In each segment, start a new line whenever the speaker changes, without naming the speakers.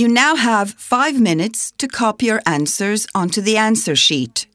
You now have five minutes to copy your answers onto the answer sheet.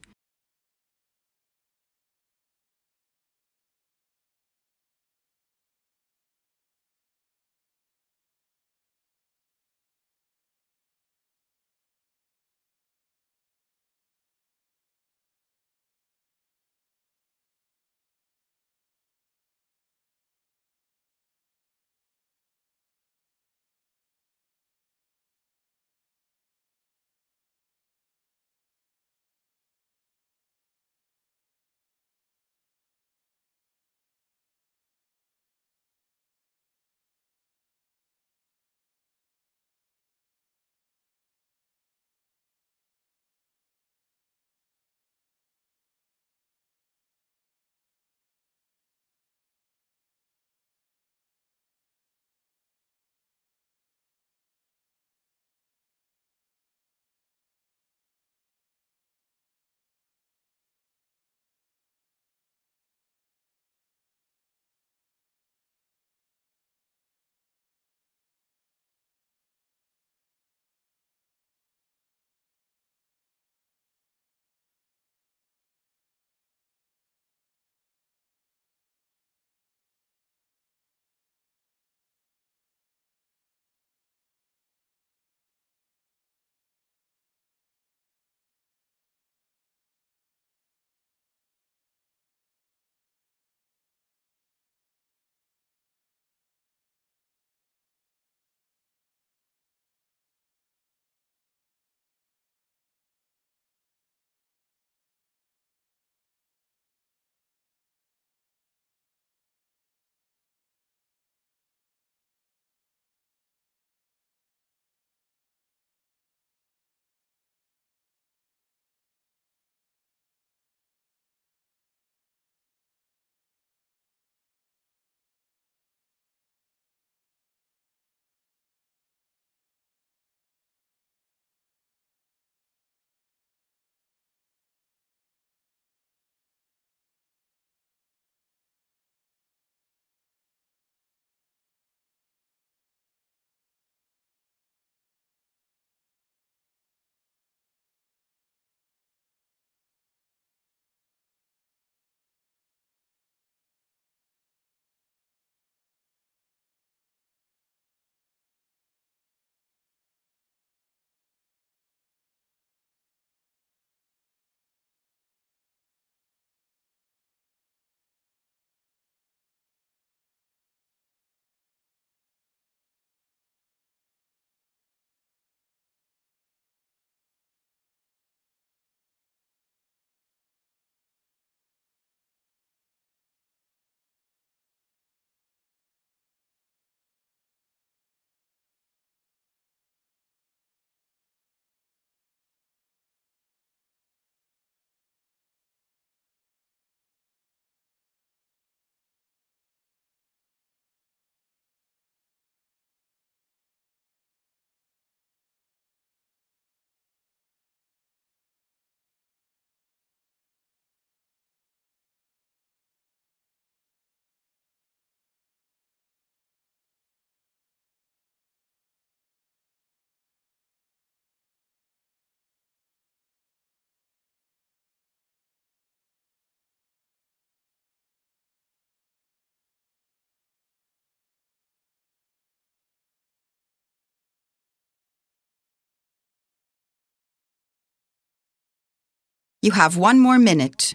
You have one more minute.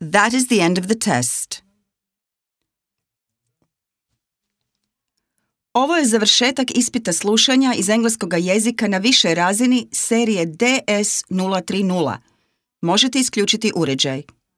That is the end of the test. Ovo je završetak ispita slušanja iz engleskog jezika na višoj razini serije DS 030. Možete isključiti uređaj.